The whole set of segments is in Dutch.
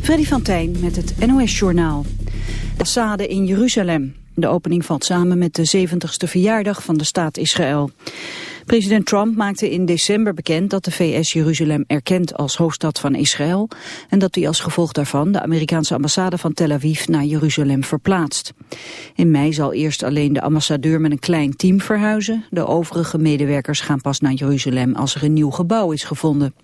Freddy van Tijn met het NOS-journaal. Assade in Jeruzalem. De opening valt samen met de 70ste verjaardag van de staat Israël. President Trump maakte in december bekend dat de VS Jeruzalem erkent als hoofdstad van Israël en dat hij als gevolg daarvan de Amerikaanse ambassade van Tel Aviv naar Jeruzalem verplaatst. In mei zal eerst alleen de ambassadeur met een klein team verhuizen. De overige medewerkers gaan pas naar Jeruzalem als er een nieuw gebouw is gevonden.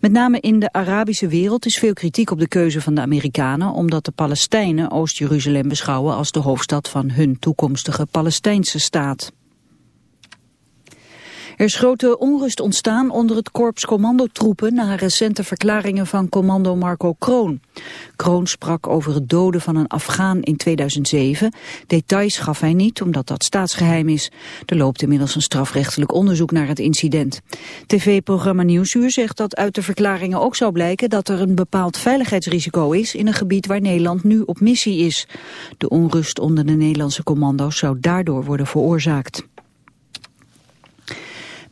Met name in de Arabische wereld is veel kritiek op de keuze van de Amerikanen... omdat de Palestijnen Oost-Jeruzalem beschouwen als de hoofdstad van hun toekomstige Palestijnse staat. Er is grote onrust ontstaan onder het korps commandotroepen na recente verklaringen van commando Marco Kroon. Kroon sprak over het doden van een Afghaan in 2007. Details gaf hij niet, omdat dat staatsgeheim is. Er loopt inmiddels een strafrechtelijk onderzoek naar het incident. TV-programma Nieuwsuur zegt dat uit de verklaringen ook zou blijken dat er een bepaald veiligheidsrisico is in een gebied waar Nederland nu op missie is. De onrust onder de Nederlandse commando's zou daardoor worden veroorzaakt.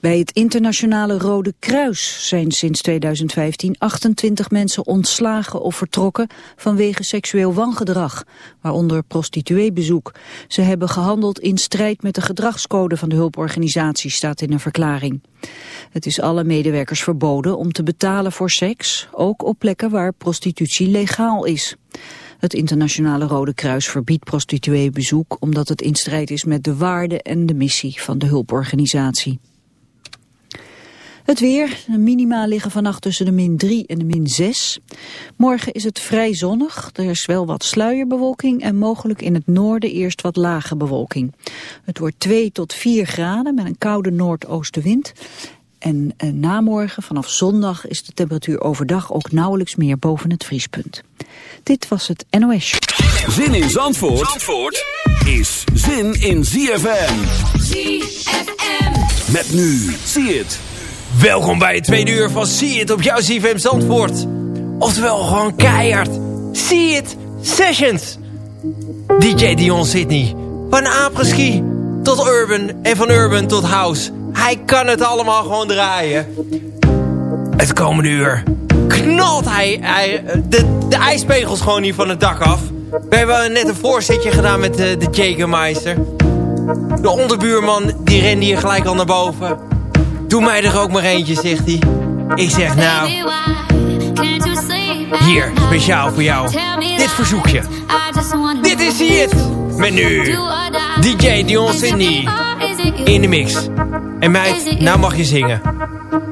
Bij het internationale Rode Kruis zijn sinds 2015 28 mensen ontslagen of vertrokken vanwege seksueel wangedrag, waaronder prostitueebezoek. Ze hebben gehandeld in strijd met de gedragscode van de hulporganisatie, staat in een verklaring. Het is alle medewerkers verboden om te betalen voor seks, ook op plekken waar prostitutie legaal is. Het internationale Rode Kruis verbiedt prostitueebezoek omdat het in strijd is met de waarden en de missie van de hulporganisatie. Het weer, de minima liggen vannacht tussen de min 3 en de min 6. Morgen is het vrij zonnig, er is wel wat sluierbewolking en mogelijk in het noorden eerst wat lage bewolking. Het wordt 2 tot 4 graden met een koude noordoostenwind. En eh, namorgen, vanaf zondag, is de temperatuur overdag ook nauwelijks meer boven het vriespunt. Dit was het NOS. Zin in Zandvoort, Zandvoort is zin in ZFM. ZFM. Met nu, zie het. Welkom bij het tweede uur van See It op jouw CFM Zandvoort. Oftewel gewoon keihard. See It Sessions. DJ Dion Sydney. Van apres-ski tot urban en van urban tot house. Hij kan het allemaal gewoon draaien. Het komende uur knalt hij, de, de ijspegels gewoon hier van het dak af. We hebben net een voorzitje gedaan met de, de Jägermeister. De onderbuurman die rende hier gelijk al naar boven. Doe mij er ook maar eentje, zegt hij. Ik zeg nou... Hier, speciaal voor jou. Dit verzoekje. Dit is het. Met nu... DJ Dion Sydney. In de mix. En meid, nou mag je zingen.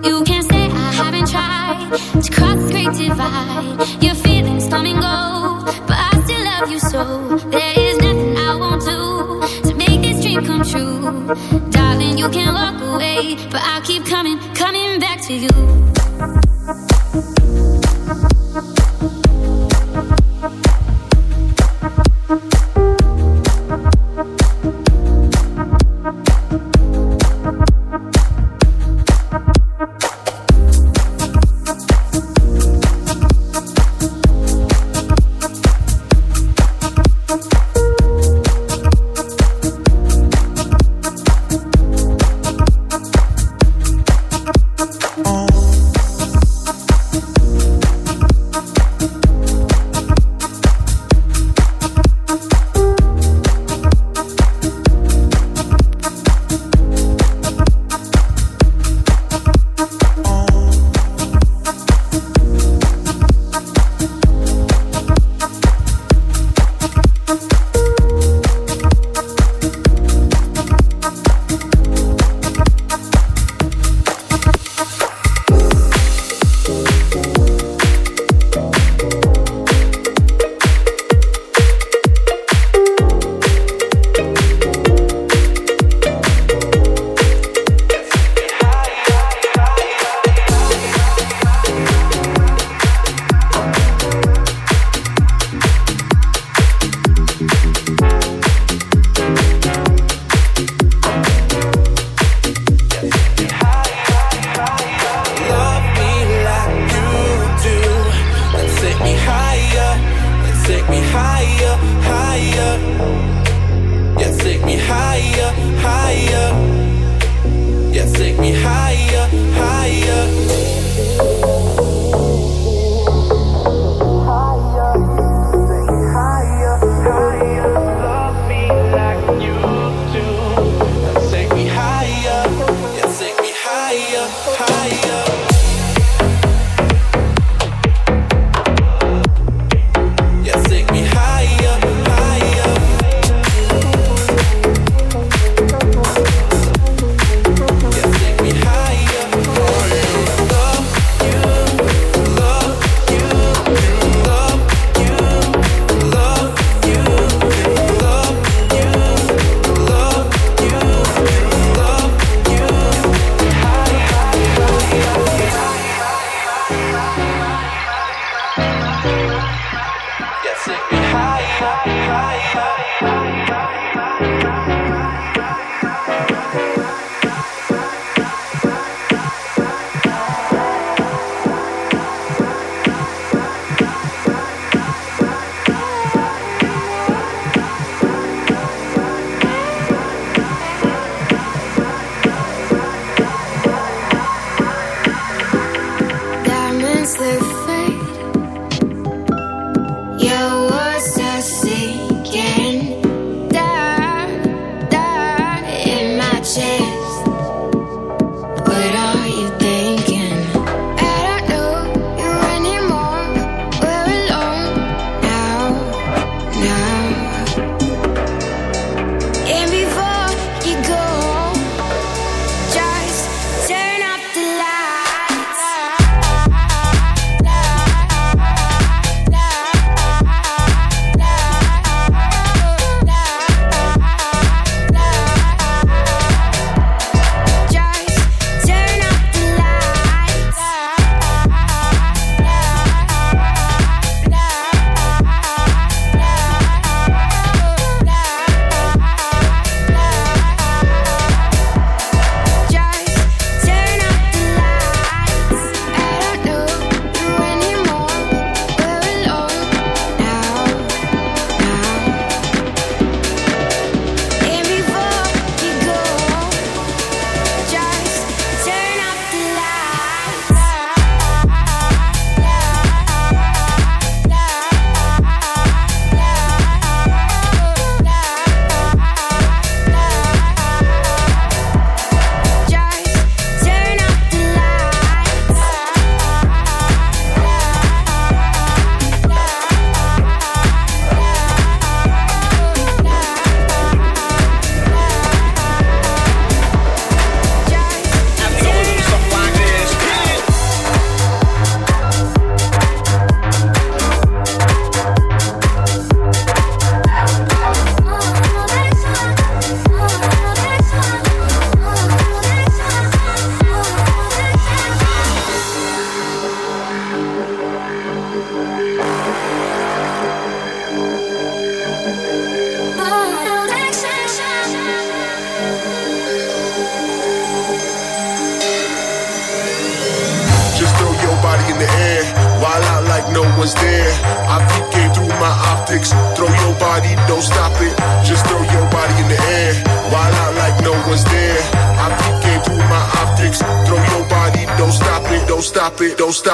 You can't say I haven't tried to cross the great divide. Your feelings come and go, but I still love you so. There is nothing I won't do to make this dream come true. Darling, you can walk but I'll keep coming, coming back to you.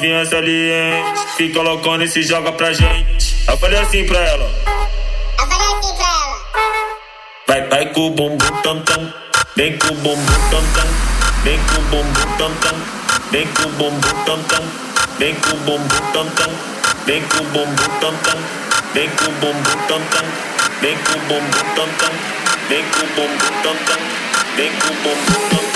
novinhas ali, hein? Fica loucona e se joga pra gente. Eu falei assim pra ela. Eu falei assim pra ela. Vai, vai com o bumbum tam tam. Vem com o bumbum tam tam. Vem com o bumbum tam tam. Vem com o bumbum tam tam. Vem com o bumbum tam tam. Vem com o bumbum tam tam. Vem com o bumbum tam tam. Vem com o bumbum tam tam. Vem com o bumbum tam tam. Vem com o bumbum tam tam.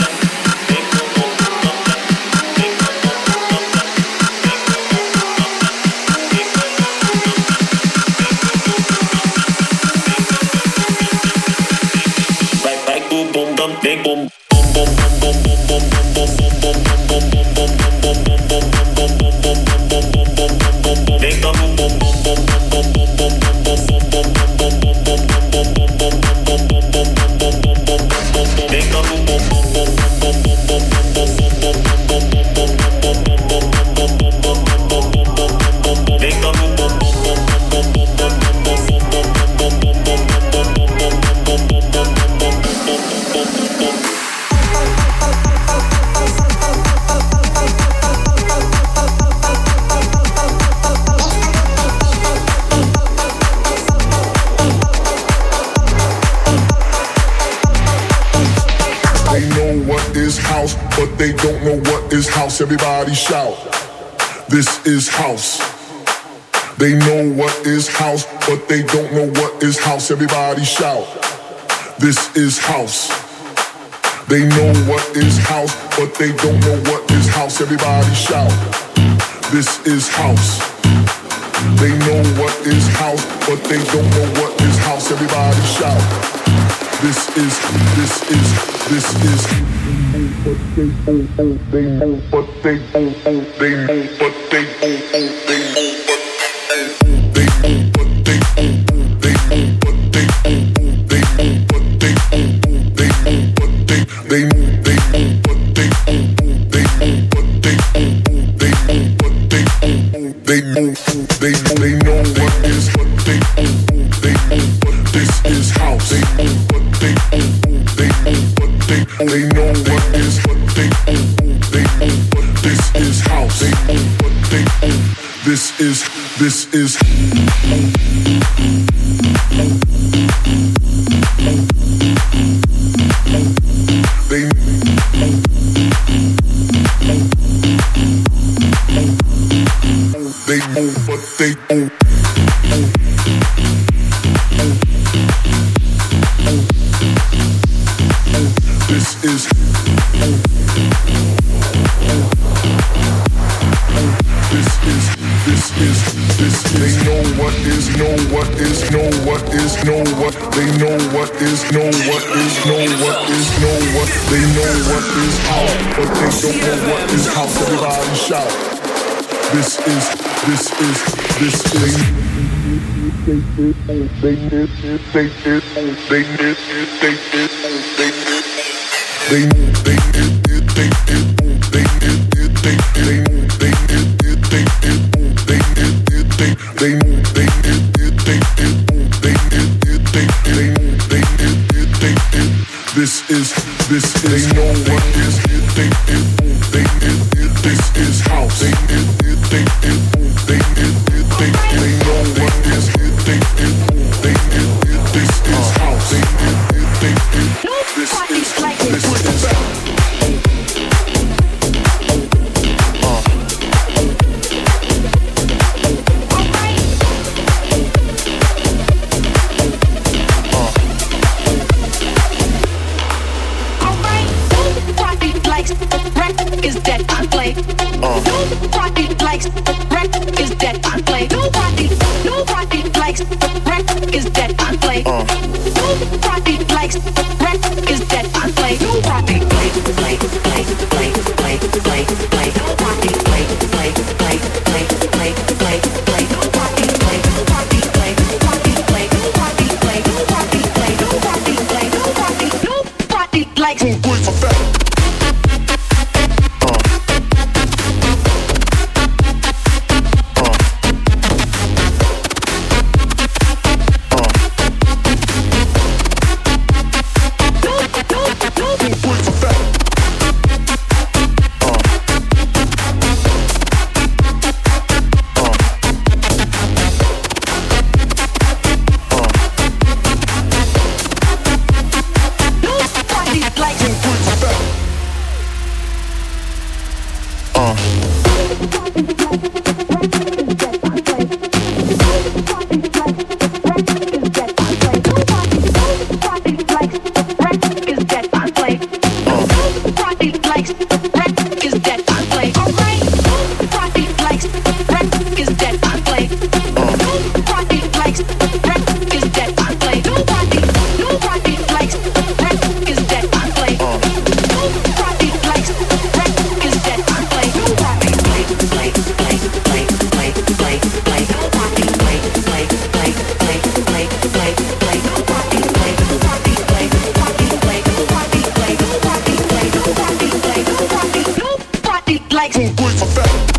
Big Boom. everybody shout. This is house. They know what is house, but they don't know what is house. Everybody shout. This is house. They know what is house, but they don't know what is house. Everybody shout. This is house. They know what is house, but they don't know what is house. Everybody shout this is, this is, this is. They they they they they they they. likes the rap is dead. I play. Nobody, nobody likes rap is dead. I play. Uh. Nobody likes the rap is dead. I play. Nobody play, play, play, play, play, play, play. likes it.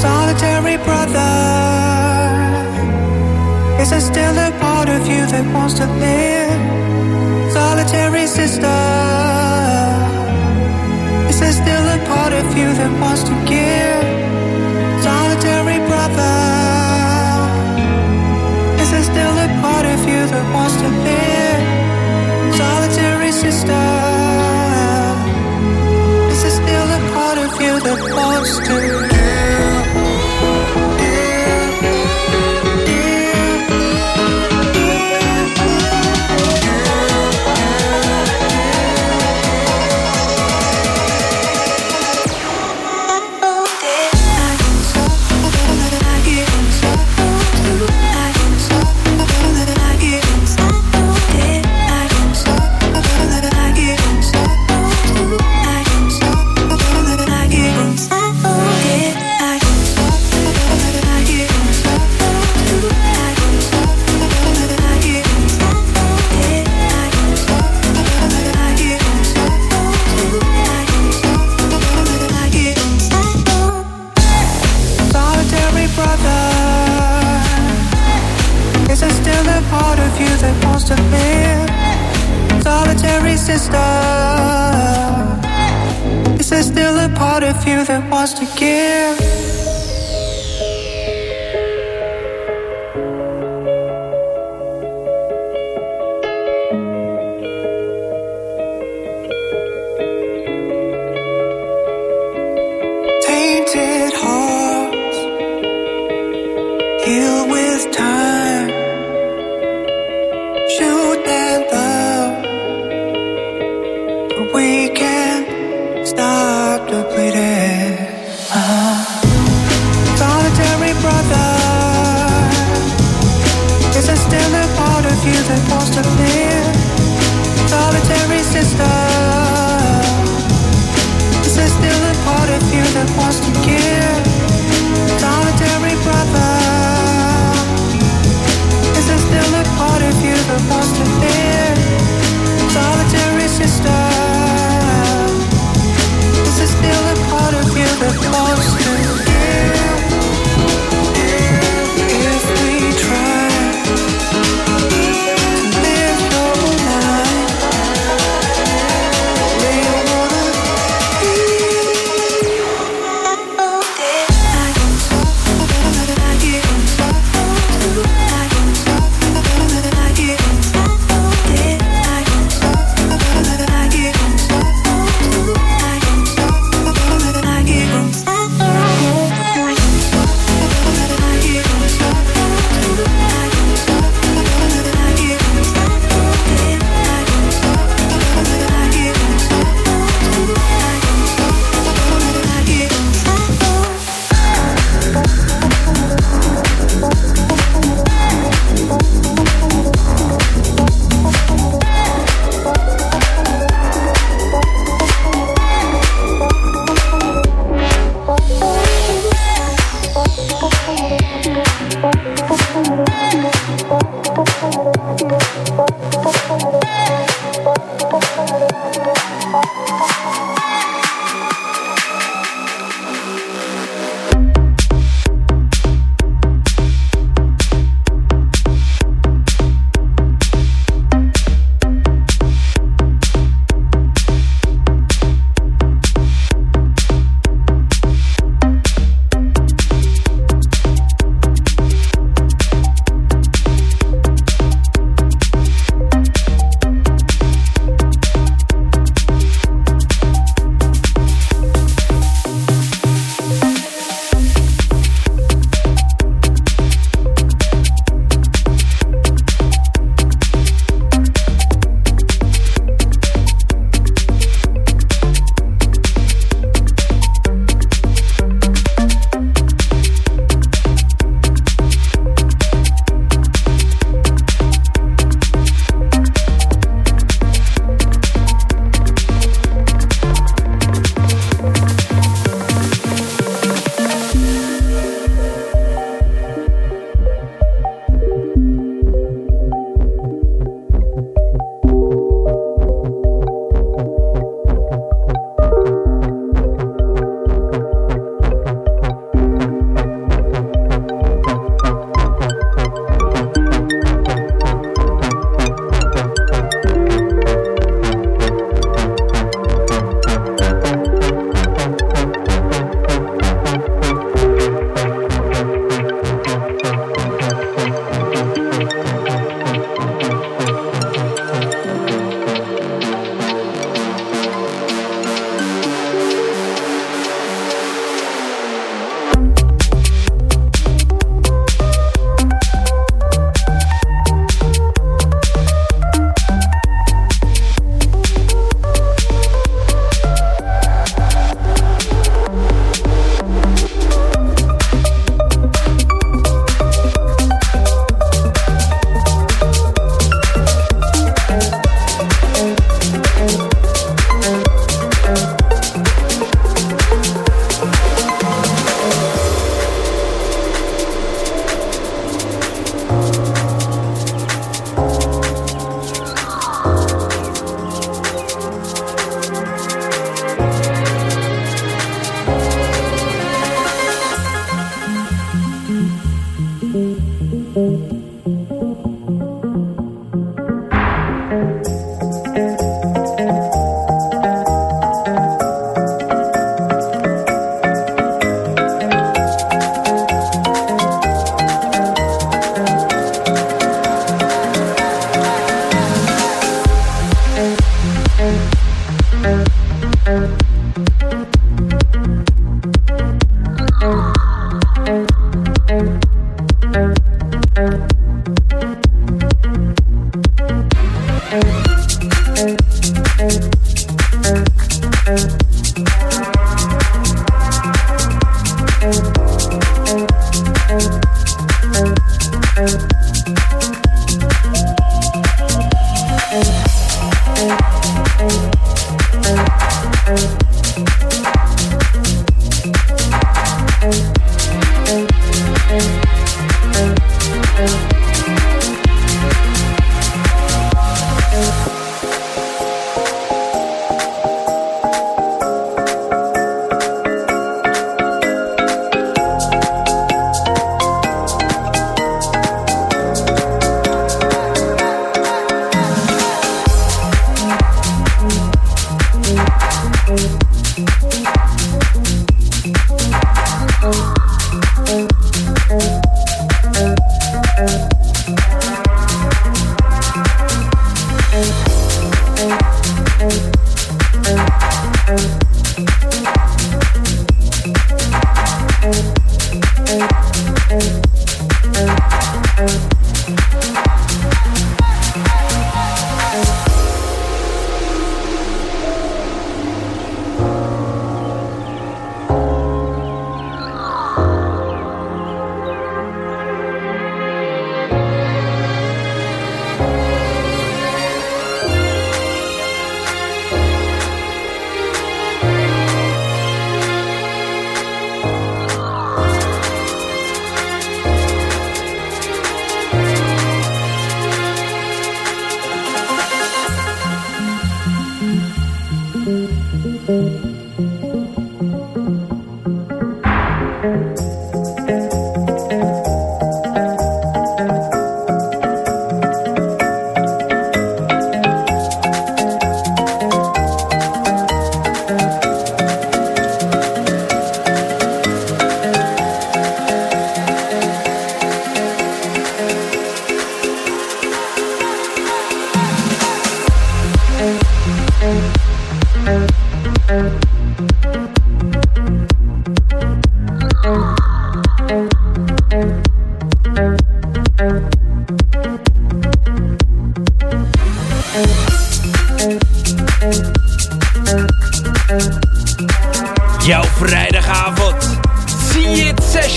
solitary brother, is there still a part of you that wants to live? Solitary sister, is there still a part of you that wants to give? close to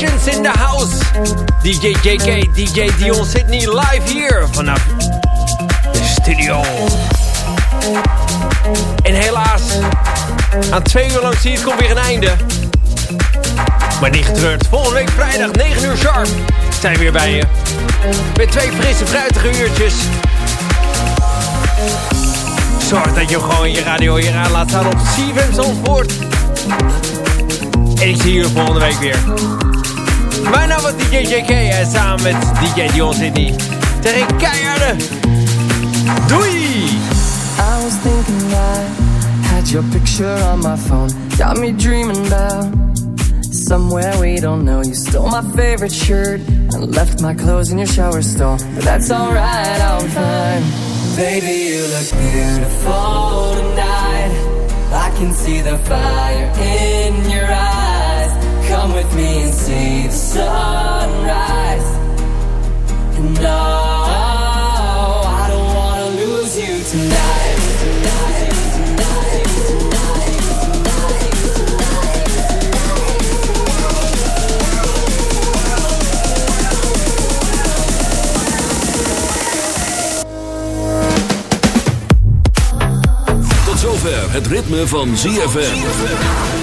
in the house. DJ JK, DJ Dion Sydney live hier vanaf de studio. En helaas, aan twee uur lang zie het komt weer een einde. Maar niet getreurd, volgende week vrijdag 9 uur sharp zijn we weer bij je. Met twee frisse, fruitige uurtjes. Zorg dat je gewoon je radio hier aan laat staan op CFM Zandvoort. En ik zie jullie volgende week weer. Mijn naam is DJ JK en samen met DJ Dion Sydney zeg ik keiharde. Doei! I was thinking I had your picture on my phone. Got me dreaming about somewhere we don't know. You stole my favorite shirt and left my clothes in your shower stall. But that's alright, I'm fine. Baby, you look beautiful tonight. I can see the fire in your eyes. Come with me and see the sunrise. No, I don't wanna lose you tonight. Tot zover het ritme van ZFM.